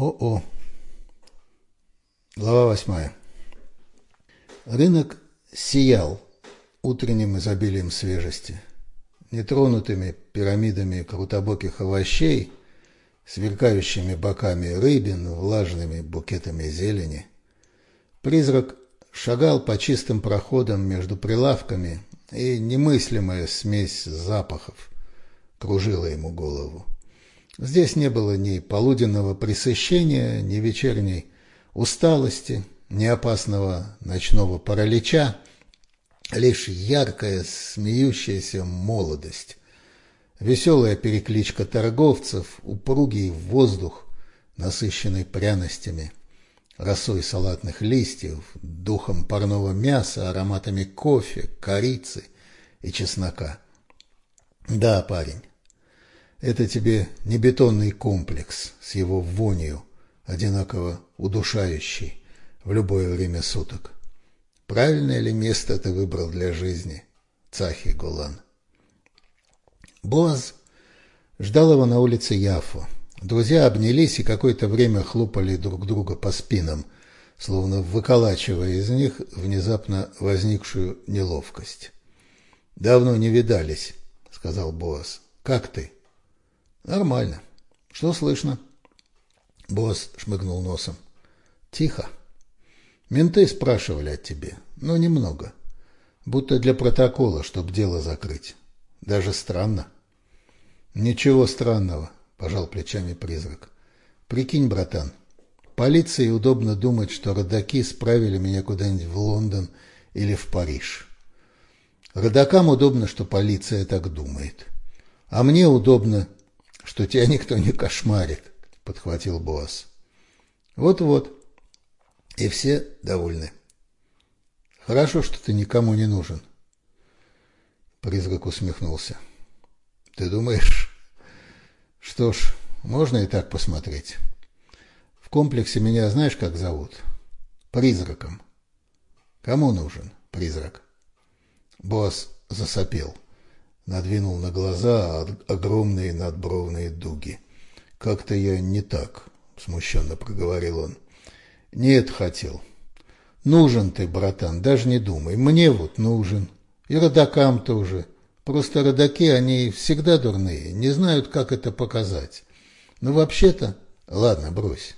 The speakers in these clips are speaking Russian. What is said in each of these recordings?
О-о. Глава восьмая. Рынок сиял утренним изобилием свежести, нетронутыми пирамидами крутобоких овощей, сверкающими боками рыбин, влажными букетами зелени. Призрак шагал по чистым проходам между прилавками, и немыслимая смесь запахов кружила ему голову. Здесь не было ни полуденного пресыщения, ни вечерней усталости, ни опасного ночного паралича, лишь яркая, смеющаяся молодость, веселая перекличка торговцев, упругий воздух, насыщенный пряностями, росой салатных листьев, духом парного мяса, ароматами кофе, корицы и чеснока. Да, парень, это тебе не бетонный комплекс с его вонью, одинаково удушающий в любое время суток. Правильное ли место ты выбрал для жизни, Цахи Гулан? Боаз ждал его на улице Яфу. Друзья обнялись и какое-то время хлопали друг друга по спинам, словно выколачивая из них внезапно возникшую неловкость. «Давно не видались», — сказал Боас. «Как ты?» Нормально. Что слышно? Босс шмыгнул носом. Тихо. Менты спрашивали о тебе, но немного. Будто для протокола, чтоб дело закрыть. Даже странно. Ничего странного, пожал плечами призрак. Прикинь, братан, полиции удобно думать, что родаки справили меня куда-нибудь в Лондон или в Париж. Родакам удобно, что полиция так думает. А мне удобно, что тебя никто не кошмарит, подхватил босс. Вот-вот. И все довольны. Хорошо, что ты никому не нужен. Призрак усмехнулся. Ты думаешь? Что ж, можно и так посмотреть. В комплексе меня знаешь, как зовут? Призраком. Кому нужен призрак? Босс засопел надвинул на глаза огромные надбровные дуги. «Как-то я не так», — смущенно проговорил он. «Нет, хотел. Нужен ты, братан, даже не думай. Мне вот нужен. И родакам тоже. Просто родаки, они всегда дурные, не знают, как это показать. Но вообще-то... Ладно, брось».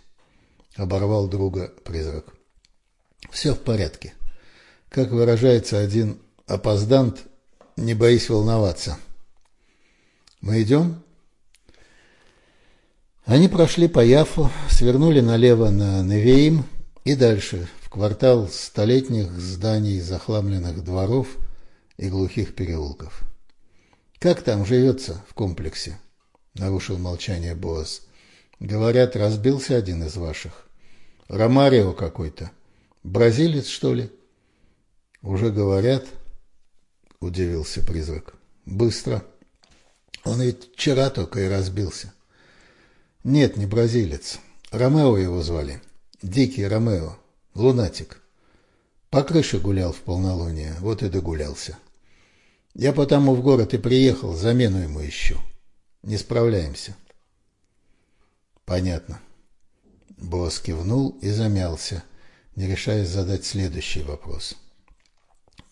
Оборвал друга призрак. «Все в порядке. Как выражается один опоздант, не боись волноваться. Мы идем? Они прошли по Яфу, свернули налево на Невеим и дальше, в квартал столетних зданий, захламленных дворов и глухих переулков. «Как там живется в комплексе?» — нарушил молчание Боас. «Говорят, разбился один из ваших. Ромарио какой-то. Бразилец, что ли?» «Уже говорят», – удивился призрак. «Быстро. Он ведь вчера только и разбился». «Нет, не бразилец. Ромео его звали. Дикий Ромео. Лунатик. По крыше гулял в полнолуние. Вот и догулялся. Я потому в город и приехал, замену ему ищу. Не справляемся». «Понятно». Босс кивнул и замялся, не решаясь задать следующий вопрос.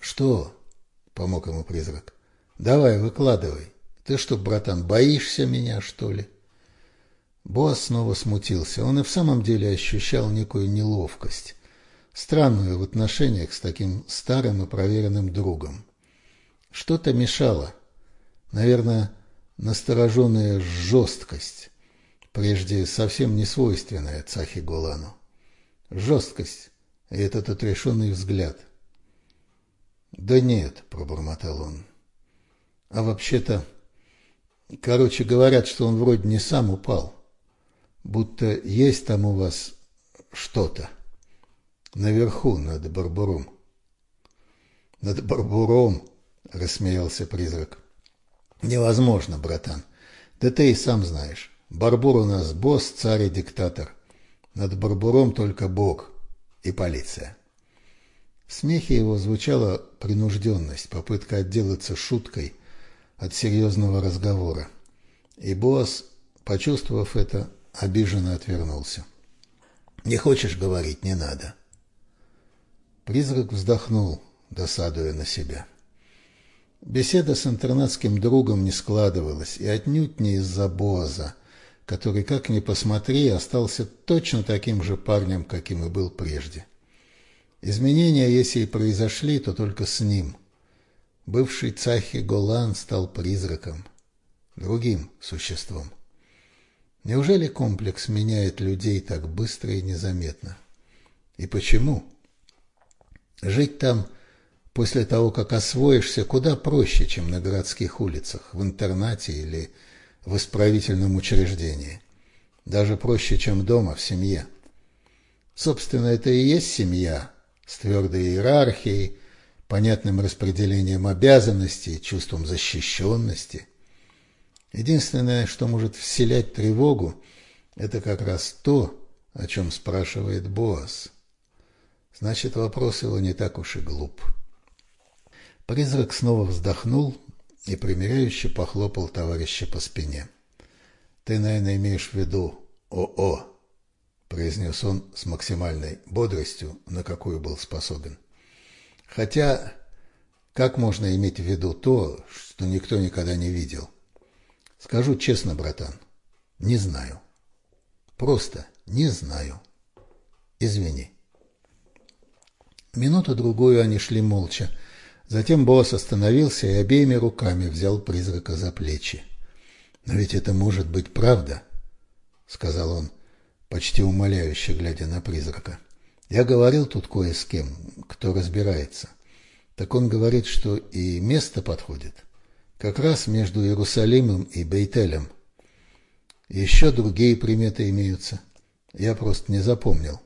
«Что?» Помог ему призрак. Давай, выкладывай. Ты что, братан, боишься меня, что ли? Босс снова смутился. Он и в самом деле ощущал некую неловкость, странную в отношениях с таким старым и проверенным другом. Что-то мешало. Наверное, настороженная жесткость, прежде совсем не свойственная Цахи Гулану. Жесткость и этот отрешенный взгляд – да нет, пробормотал он. А вообще-то, короче, говорят, что он вроде не сам упал. Будто есть там у вас что-то. Наверху, над Барбуром. Над Барбуром, рассмеялся призрак. Невозможно, братан. Да ты и сам знаешь. Барбур у нас босс, царь и диктатор. Над Барбуром только Бог и полиция. В смехе его звучала принужденность, попытка отделаться шуткой от серьезного разговора. И босс, почувствовав это, обиженно отвернулся. Не хочешь говорить, не надо. Призрак вздохнул, досадуя на себя. Беседа с интернатским другом не складывалась, и отнюдь не из-за Боза, который, как ни посмотри, остался точно таким же парнем, каким и был прежде. Изменения, если и произошли, то только с ним. Бывший Цахи Голан стал призраком, другим существом. Неужели комплекс меняет людей так быстро и незаметно? И почему? Жить там после того, как освоишься, куда проще, чем на городских улицах, в интернате или в исправительном учреждении. Даже проще, чем дома, в семье. Собственно, это и есть семья, с твердой иерархией, понятным распределением обязанностей, чувством защищенности. Единственное, что может вселять тревогу, это как раз то, о чем спрашивает Боас. Значит, вопрос его не так уж и глуп. Призрак снова вздохнул и примиряюще похлопал товарища по спине. «Ты, наверное, имеешь в виду ОО», — произнес он с максимальной бодростью, на какую был способен. «Хотя, как можно иметь в виду то, что никто никогда не видел?» Скажу честно, братан, не знаю. Просто не знаю. Извини. Минуту-другую они шли молча. Затем босс остановился и обеими руками взял призрака за плечи. «Но ведь это может быть правда», — сказал он, почти умоляюще глядя на призрака. «Я говорил тут кое с кем, кто разбирается. Так он говорит, что и место подходит» как раз между Иерусалимом и Бейтелем. Еще другие приметы имеются. Я просто не запомнил.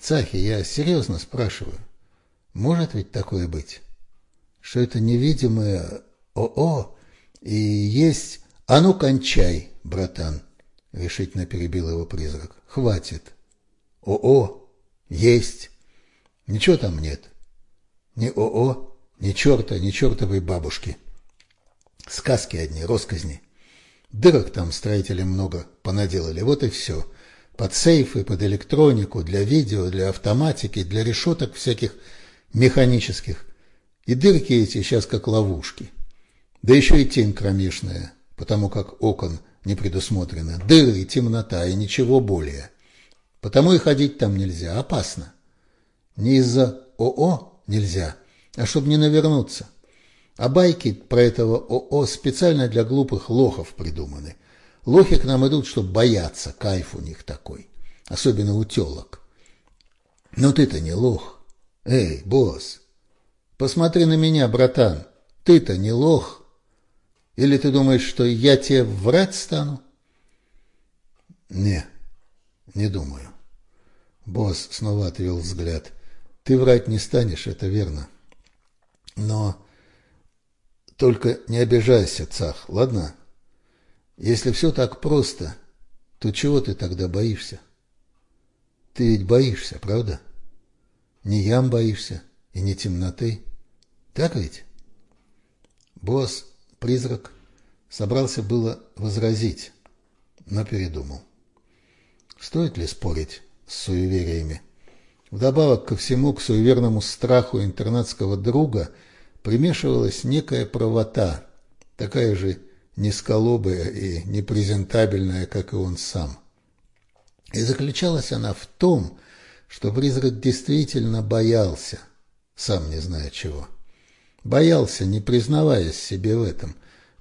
Цахи, я серьезно спрашиваю. Может ведь такое быть? Что это невидимое ОО и есть... А ну, кончай, братан, решительно перебил его призрак. Хватит. ОО есть. Ничего там нет. Ни ОО, ни черта, ни чертовой бабушки. Сказки одни, росказни. Дырок там строители много понаделали, вот и все. Под сейфы, под электронику, для видео, для автоматики, для решеток всяких механических. И дырки эти сейчас как ловушки. Да еще и тень кромешная, потому как окон не предусмотрено. Дыры темнота, и ничего более. Потому и ходить там нельзя, опасно. Не из-за ОО нельзя, а чтобы не навернуться. А байки про этого ОО специально для глупых лохов придуманы. Лохи к нам идут, чтобы бояться, кайф у них такой. Особенно у телок. Но ты-то не лох. Эй, босс, посмотри на меня, братан. Ты-то не лох. Или ты думаешь, что я тебе врать стану? Не, не думаю. Босс снова отвел взгляд. Ты врать не станешь, это верно. Но только не обижайся, Цах, ладно? Если все так просто, то чего ты тогда боишься? Ты ведь боишься, правда? Не ям боишься и не темноты. Так ведь? Босс, призрак, собрался было возразить, но передумал. Стоит ли спорить с суевериями? Вдобавок ко всему, к суеверному страху интернатского друга – примешивалась некая правота, такая же низколобая и непрезентабельная, как и он сам. И заключалась она в том, что призрак действительно боялся, сам не зная чего. Боялся, не признаваясь себе в этом,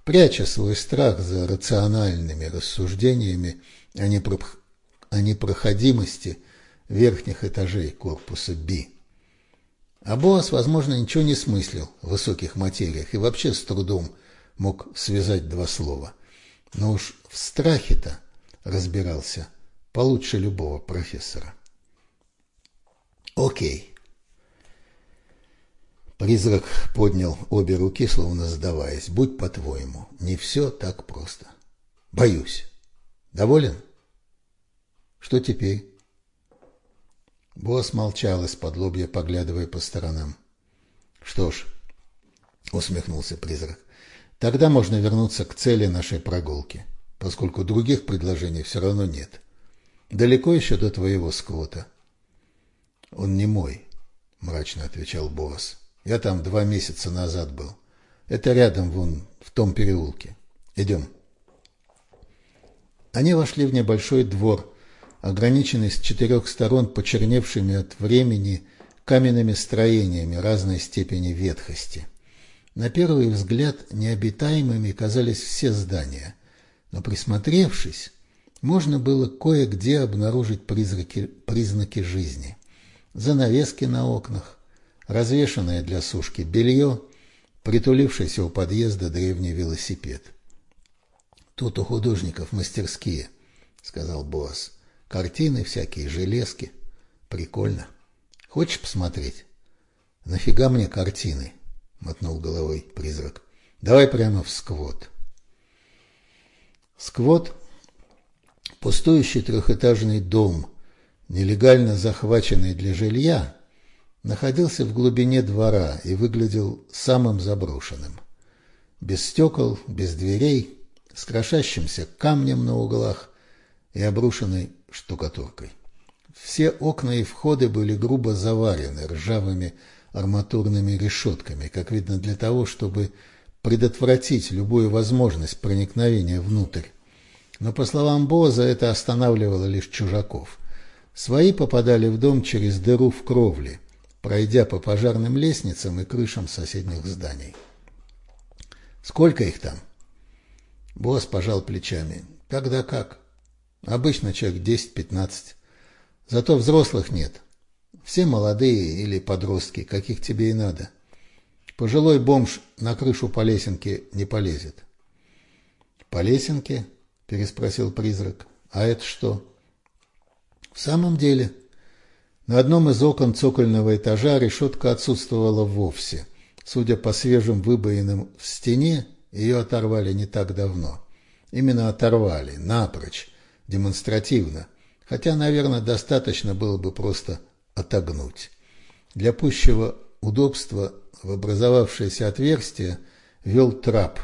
пряча свой страх за рациональными рассуждениями о, непро... о непроходимости верхних этажей корпуса «Би». А Боас, возможно, ничего не смыслил в высоких материях и вообще с трудом мог связать два слова. Но уж в страхе-то разбирался получше любого профессора. Окей. Призрак поднял обе руки, словно сдаваясь. Будь по-твоему, не все так просто. Боюсь. Доволен? Что теперь? Босс молчал из-под лобья, поглядывая по сторонам. «Что ж», — усмехнулся призрак, — «тогда можно вернуться к цели нашей прогулки, поскольку других предложений все равно нет. Далеко еще до твоего сквота? Он не мой, мрачно отвечал Борос. Я там два месяца назад был. Это рядом, вон, в том переулке. Идем. Они вошли в небольшой двор, ограниченный с четырех сторон почерневшими от времени каменными строениями разной степени ветхости. На первый взгляд необитаемыми казались все здания, но присмотревшись, можно было кое-где обнаружить призраки, признаки жизни. Занавески на окнах, развешанное для сушки белье, притулившийся у подъезда древний велосипед. «Тут у художников мастерские», — сказал босс. «Картины всякие, железки. Прикольно». Хочешь посмотреть? Нафига мне картины? Мотнул головой призрак. Давай прямо в сквот. Сквот – пустующий трехэтажный дом, нелегально захваченный для жилья, находился в глубине двора и выглядел самым заброшенным. Без стекол, без дверей, с крошащимся камнем на углах и обрушенной штукатуркой. Все окна и входы были грубо заварены ржавыми арматурными решетками, как видно для того, чтобы предотвратить любую возможность проникновения внутрь. Но, по словам Боза, это останавливало лишь чужаков. Свои попадали в дом через дыру в кровле, пройдя по пожарным лестницам и крышам соседних зданий. «Сколько их там?» Босс пожал плечами. «Когда как? Обычно человек десять-пятнадцать. Зато взрослых нет. Все молодые или подростки, каких тебе и надо. Пожилой бомж на крышу по лесенке не полезет. «По лесенке?» – переспросил призрак. «А это что?» «В самом деле...» На одном из окон цокольного этажа решетка отсутствовала вовсе. Судя по свежим выбоинам в стене, ее оторвали не так давно. Именно оторвали, напрочь, демонстративно – хотя, наверное, достаточно было бы просто отогнуть. Для пущего удобства в образовавшееся отверстие вел трап,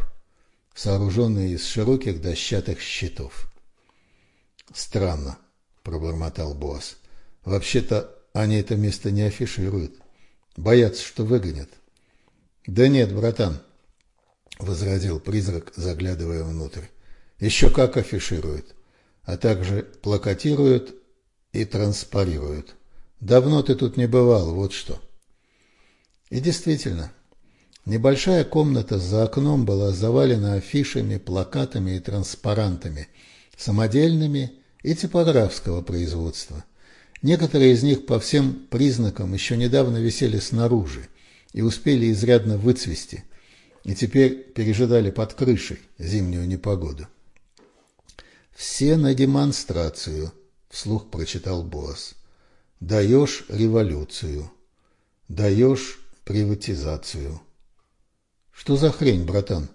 сооруженный из широких дощатых щитов. «Странно», — пробормотал босс. «Вообще-то они это место не афишируют. Боятся, что выгонят». «Да нет, братан», — возразил призрак, заглядывая внутрь. «Еще как афишируют а также плакатируют и транспарируют. Давно ты тут не бывал, вот что. И действительно, небольшая комната за окном была завалена афишами, плакатами и транспарантами, самодельными и типографского производства. Некоторые из них по всем признакам еще недавно висели снаружи и успели изрядно выцвести, и теперь пережидали под крышей зимнюю непогоду. «Все на демонстрацию», — вслух прочитал босс. «Даешь революцию. Даешь приватизацию». «Что за хрень, братан?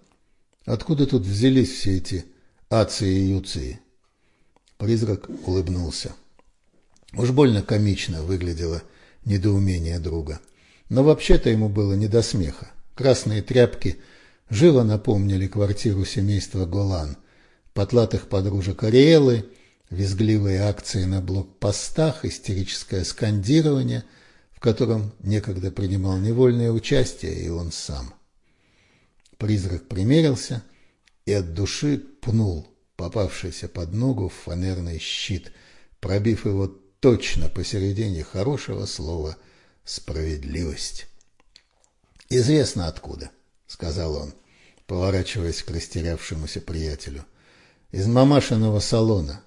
Откуда тут взялись все эти ации и юции?» Призрак улыбнулся. Уж больно комично выглядело недоумение друга. Но вообще-то ему было не до смеха. Красные тряпки живо напомнили квартиру семейства Голан — потлатых подружек Ариэлы, визгливые акции на блокпостах, истерическое скандирование, в котором некогда принимал невольное участие и он сам. Призрак примерился и от души пнул попавшийся под ногу фанерный щит, пробив его точно посередине хорошего слова «справедливость». «Известно откуда», — сказал он, поворачиваясь к растерявшемуся приятелю из мамашиного салона.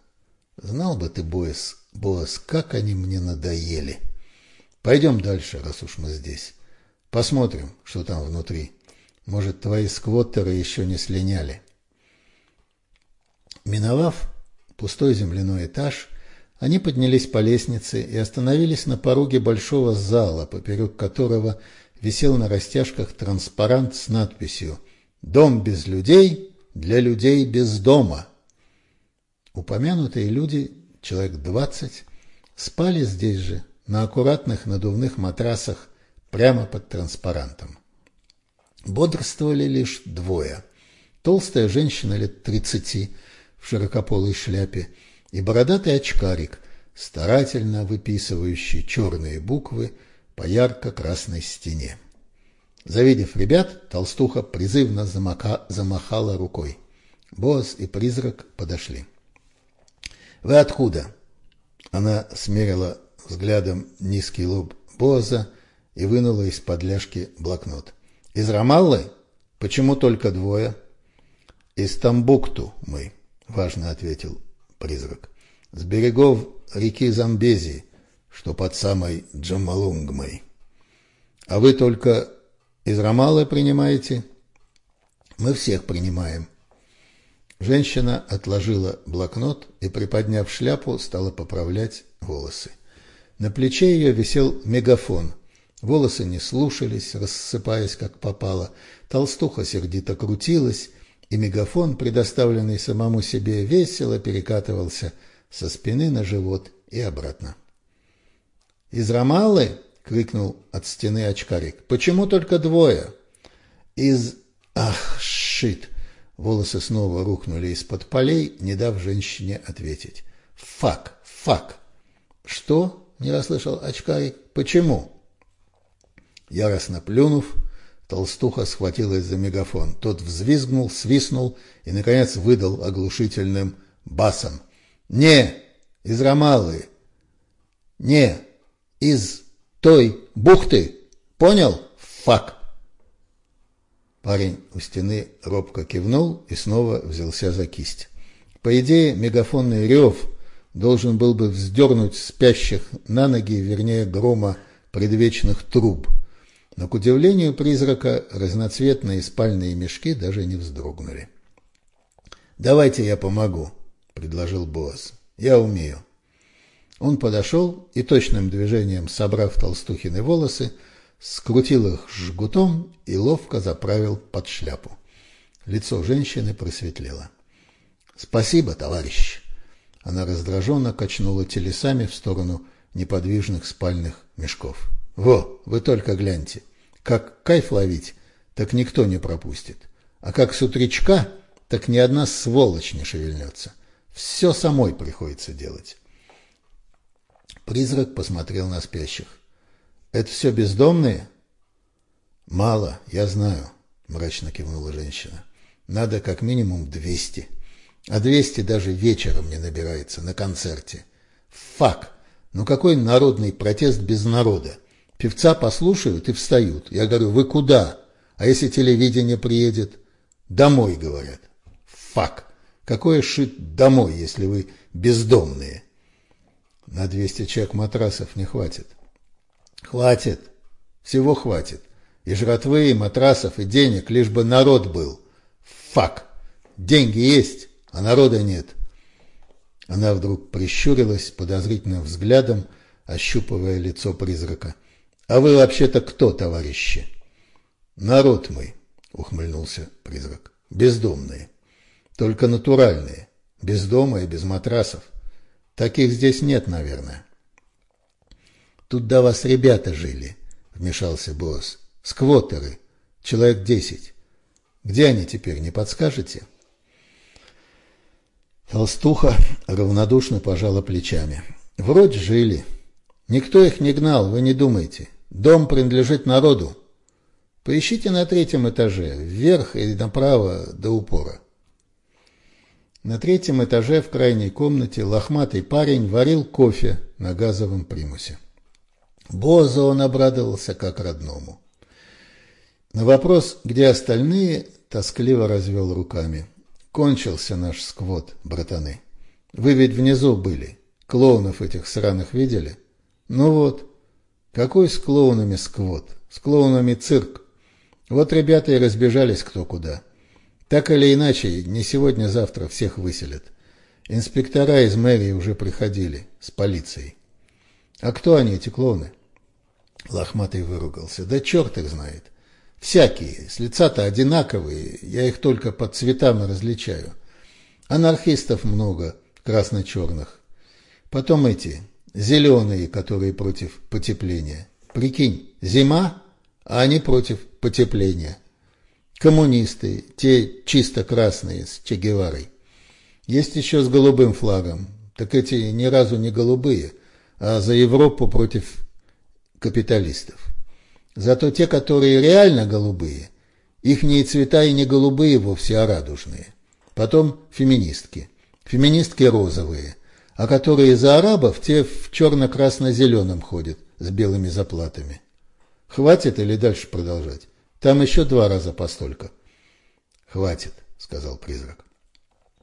Знал бы ты, Боис, Боас, как они мне надоели. Пойдем дальше, раз уж мы здесь. Посмотрим, что там внутри. Может, твои сквоттеры еще не слиняли. Миновав пустой земляной этаж, они поднялись по лестнице и остановились на пороге большого зала, поперек которого висел на растяжках транспарант с надписью «Дом без людей для людей без дома». Упомянутые люди, человек двадцать, спали здесь же, на аккуратных надувных матрасах, прямо под транспарантом. Бодрствовали лишь двое. Толстая женщина лет тридцати в широкополой шляпе и бородатый очкарик, старательно выписывающий черные буквы по ярко-красной стене. Завидев ребят, толстуха призывно замака, замахала рукой. Боз и призрак подошли. «Вы откуда?» Она смерила взглядом низкий лоб Боза и вынула из-под ляжки блокнот. «Из Рамаллы? Почему только двое?» «Из Тамбукту мы», — важно ответил призрак. «С берегов реки Замбези, что под самой Джамалунгмой. А вы только из Рамалы принимаете?» «Мы всех принимаем». Женщина отложила блокнот и, приподняв шляпу, стала поправлять волосы. На плече ее висел мегафон. Волосы не слушались, рассыпаясь как попало. Толстуха сердито крутилась, и мегафон, предоставленный самому себе, весело перекатывался со спины на живот и обратно. «Из Рамаллы?» — крикнул от стены очкарик. «Почему только двое?» «Из... Ах, шит!» Волосы снова рухнули из-под полей, не дав женщине ответить. «Фак! Фак!» «Что?» не расслышал очкарик. «Почему?» Яростно плюнув, толстуха схватилась за мегафон. Тот взвизгнул, свистнул и, наконец, выдал оглушительным басом. «Не! Из Рамалы! Не! Из той бухты! Понял? Фак!» Парень у стены робко кивнул и снова взялся за кисть. По идее, мегафонный рев должен был бы вздернуть спящих на ноги, вернее, грома предвечных труб. Но, к удивлению призрака, разноцветные спальные мешки даже не вздрогнули. «Давайте я помогу», — предложил Боас. «Я умею». Он подошел и точным движением, собрав толстухины волосы, скрутил их жгутом и ловко заправил под шляпу. Лицо женщины просветлело. «Спасибо, товарищ!» Она раздраженно качнула телесами в сторону неподвижных спальных мешков. «Во, вы только гляньте! Как кайф ловить, так никто не пропустит. А как с утречка, так ни одна сволочь не шевельнется. Все самой приходится делать». Призрак посмотрел на спящих. «Это все бездомные?» «Мало, я знаю», — мрачно кивнула женщина. «Надо как минимум двести». А 200 даже вечером не набирается на концерте. Фак! Ну какой народный протест без народа? Певца послушают и встают. Я говорю, вы куда? А если телевидение приедет? Домой, говорят. Фак! Какое шит домой, если вы бездомные? На 200 человек матрасов не хватит. Хватит. Всего хватит. И жратвы, и матрасов, и денег, лишь бы народ был. Фак! Деньги есть а народа нет. Она вдруг прищурилась подозрительным взглядом, ощупывая лицо призрака. «А вы вообще-то кто, товарищи?» «Народ мы», — ухмыльнулся призрак. «Бездомные. Только натуральные. Без дома и без матрасов. Таких здесь нет, наверное». «Тут до вас ребята жили», — вмешался босс. «Сквотеры. Человек десять. Где они теперь, не подскажете?» Толстуха равнодушно пожала плечами. Вроде жили. Никто их не гнал, вы не думайте. Дом принадлежит народу. Поищите на третьем этаже, вверх и направо до упора. На третьем этаже в крайней комнате лохматый парень варил кофе на газовом примусе. Боза он обрадовался как родному. На вопрос, где остальные, тоскливо развел руками. Кончился наш сквот, братаны. Вы ведь внизу были. Клоунов этих сраных видели? Ну вот. Какой с клоунами сквот? С клоунами цирк. Вот ребята и разбежались кто куда. Так или иначе, не сегодня-завтра всех выселят. Инспектора из мэрии уже приходили с полицией. А кто они, эти клоуны? Лохматый выругался. Да черт их знает. Всякие, с лица-то одинаковые, я их только по цветам различаю. Анархистов много, красно-черных. Потом эти, зеленые, которые против потепления. Прикинь, зима, а они против потепления. Коммунисты, те чисто красные, с Че Геварой. Есть еще с голубым флагом. Так эти ни разу не голубые, а за Европу против капиталистов. Зато те, которые реально голубые, ихние цвета и не голубые вовсе, а радужные. Потом феминистки. Феминистки розовые, а которые за арабов, те в черно-красно-зеленом ходят с белыми заплатами. Хватит или дальше продолжать? Там еще два раза постолько. Хватит, сказал призрак.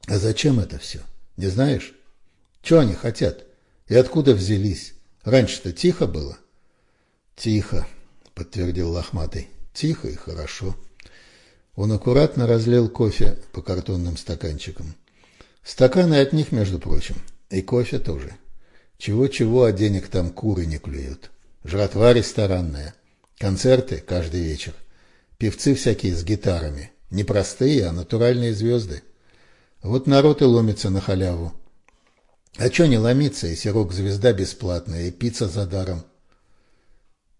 А зачем это все? Не знаешь? Что они хотят? И откуда взялись? Раньше-то тихо было? Тихо, подтвердил лохматый. Тихо и хорошо. Он аккуратно разлил кофе по картонным стаканчикам. Стаканы от них, между прочим. И кофе тоже. Чего-чего, а денег там куры не клюют. Жратва ресторанная. Концерты каждый вечер. Певцы всякие с гитарами. Не простые, а натуральные звезды. Вот народ и ломится на халяву. А чё не ломиться, если рок-звезда бесплатная и пицца за даром?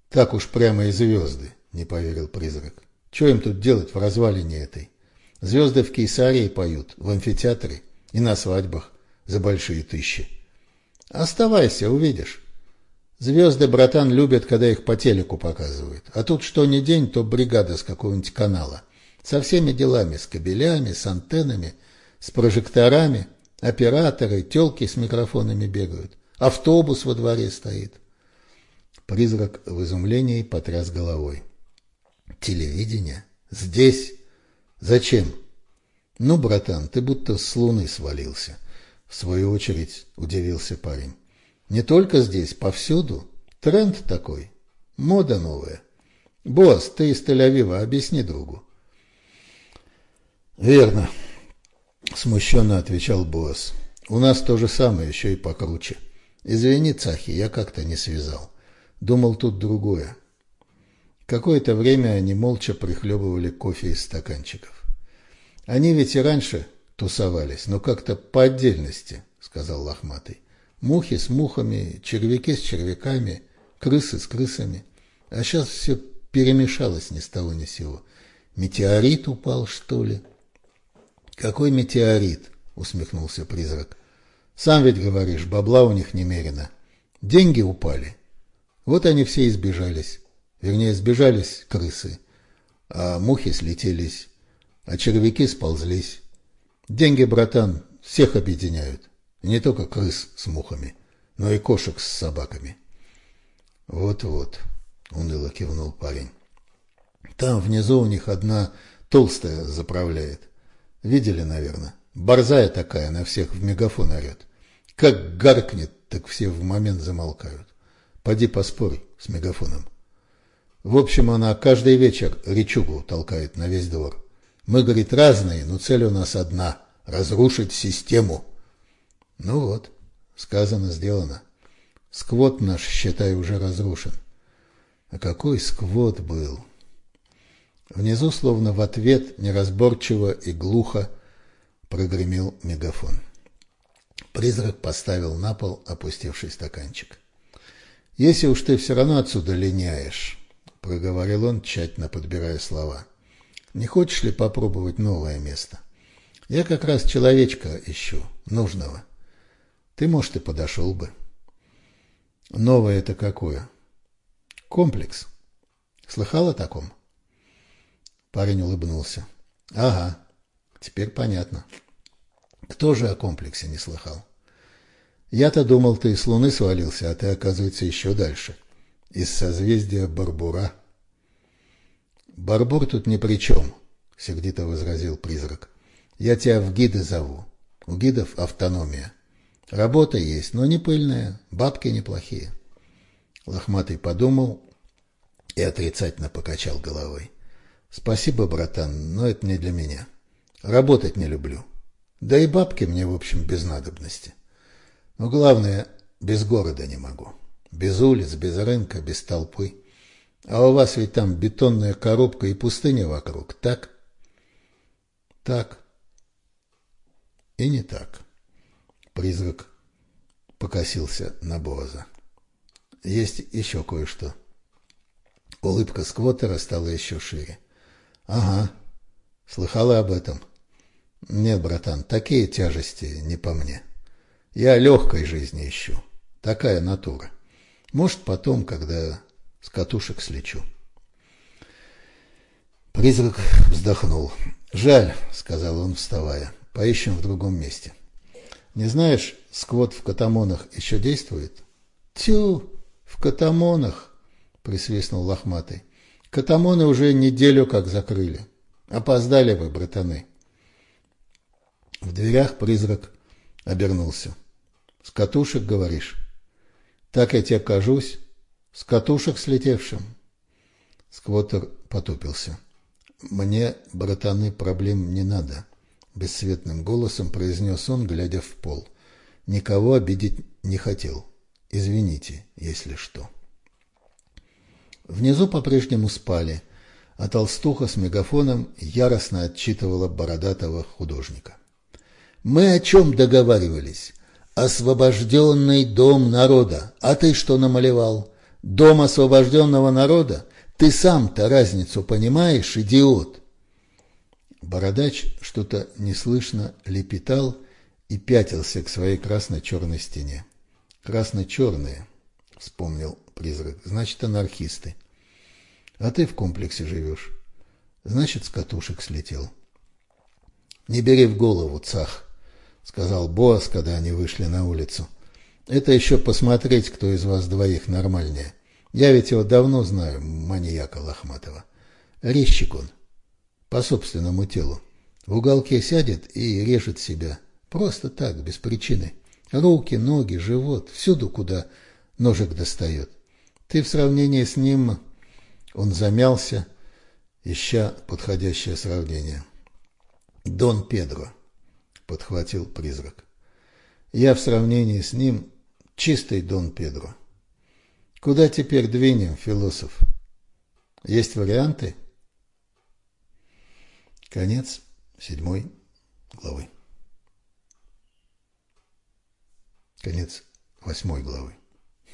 Так уж прямо и звезды, не поверил призрак. Чё им тут делать в развалине этой? Звезды в Кейсарии поют, в амфитеатре и на свадьбах за большие тысячи. Оставайся, увидишь. Звезды, братан, любят, когда их по телеку показывают. А тут что ни день, то бригада с какого-нибудь канала. Со всеми делами, с кабелями, с антеннами, с прожекторами. Операторы, телки с микрофонами бегают. Автобус во дворе стоит. Призрак в изумлении потряс головой. Телевидение? Здесь? Зачем? Ну, братан, ты будто с луны свалился. В свою очередь удивился парень. Не только здесь, повсюду. Тренд такой. Мода новая. Босс, ты из Тель-Авива, объясни другу. Верно, смущенно отвечал босс. У нас то же самое, еще и покруче. Извини, Цахи, я как-то не связал. Думал тут другое. Какое-то время они молча прихлебывали кофе из стаканчиков. Они ведь и раньше тусовались, но как-то по отдельности, сказал Лохматый. Мухи с мухами, червяки с червяками, крысы с крысами. А сейчас все перемешалось ни с того ни с сего. Метеорит упал, что ли? Какой метеорит? усмехнулся призрак. Сам ведь говоришь, бабла у них немерено. Деньги упали. Вот они все избежались. Вернее, сбежались крысы, а мухи слетелись, а червяки сползлись. Деньги, братан, всех объединяют. не только крыс с мухами, но и кошек с собаками. Вот-вот, уныло кивнул парень. Там внизу у них одна толстая заправляет. Видели, наверное? Борзая такая, на всех в мегафон орет. Как гаркнет, так все в момент замолкают. Поди поспорь с мегафоном. В общем, она каждый вечер речугу толкает на весь двор. Мы, говорит, разные, но цель у нас одна – разрушить систему. Ну вот, сказано, сделано. Сквот наш, считай, уже разрушен. А какой сквот был! Внизу, словно в ответ, неразборчиво и глухо прогремел мегафон. Призрак поставил на пол опустевший стаканчик. «Если уж ты все равно отсюда линяешь, — проговорил он, тщательно подбирая слова. «Не хочешь ли попробовать новое место? Я как раз человечка ищу, нужного. Ты, может, и подошел бы». «Новое это какое?» «Комплекс. Слыхал о таком?» Парень улыбнулся. «Ага, теперь понятно. Кто же о комплексе не слыхал?» «Я-то думал, ты с Луны свалился, а ты, оказывается, еще дальше» из созвездия Барбура. «Барбур тут ни при чем», — сердито возразил призрак. «Я тебя в гиды зову. У гидов автономия. Работа есть, но не пыльная, бабки неплохие». Лохматый подумал и отрицательно покачал головой. «Спасибо, братан, но это не для меня. Работать не люблю. Да и бабки мне, в общем, без надобности. Но главное, без города не могу». Без улиц, без рынка, без толпы. А у вас ведь там бетонная коробка и пустыня вокруг, так? Так. И не так. Призрак покосился на Боза. Есть еще кое-что. Улыбка сквотера стала еще шире. Ага, слыхала об этом? Нет, братан, такие тяжести не по мне. Я легкой жизни ищу. Такая натура. Может, потом, когда с катушек слечу. Призрак вздохнул. «Жаль», — сказал он, вставая. «Поищем в другом месте». «Не знаешь, сквот в катамонах еще действует?» «Тю, в катамонах», — присвистнул лохматый. «Катамоны уже неделю как закрыли. Опоздали вы, братаны». В дверях призрак обернулся. «С катушек, говоришь?» «Так я тебе кажусь, с катушек слетевшим». Сквотер потупился. «Мне, братаны, проблем не надо», — бесцветным голосом произнес он, глядя в пол. «Никого обидеть не хотел. Извините, если что». Внизу по-прежнему спали, а толстуха с мегафоном яростно отчитывала бородатого художника. «Мы о чем договаривались? Освобожденный дом народа. А ты что намалевал? Дом освобожденного народа? Ты сам-то разницу понимаешь, идиот? Бородач что-то неслышно лепетал и пятился к своей красно-черной стене. Красно-черные, вспомнил призрак, значит, анархисты. А ты в комплексе живешь. Значит, с катушек слетел. Не бери в голову, цах, сказал Боас, когда они вышли на улицу. Это еще посмотреть, кто из вас двоих нормальнее. Я ведь его давно знаю, маньяка Лохматова. Резчик он, по собственному телу. В уголке сядет и режет себя. Просто так, без причины. Руки, ноги, живот, всюду, куда ножик достает. Ты в сравнении с ним... Он замялся, ища подходящее сравнение. «Дон Педро», — подхватил призрак. «Я в сравнении с ним чистый Дон Педро». Куда теперь двинем, философ? Есть варианты? Конец седьмой главы. Конец восьмой главы.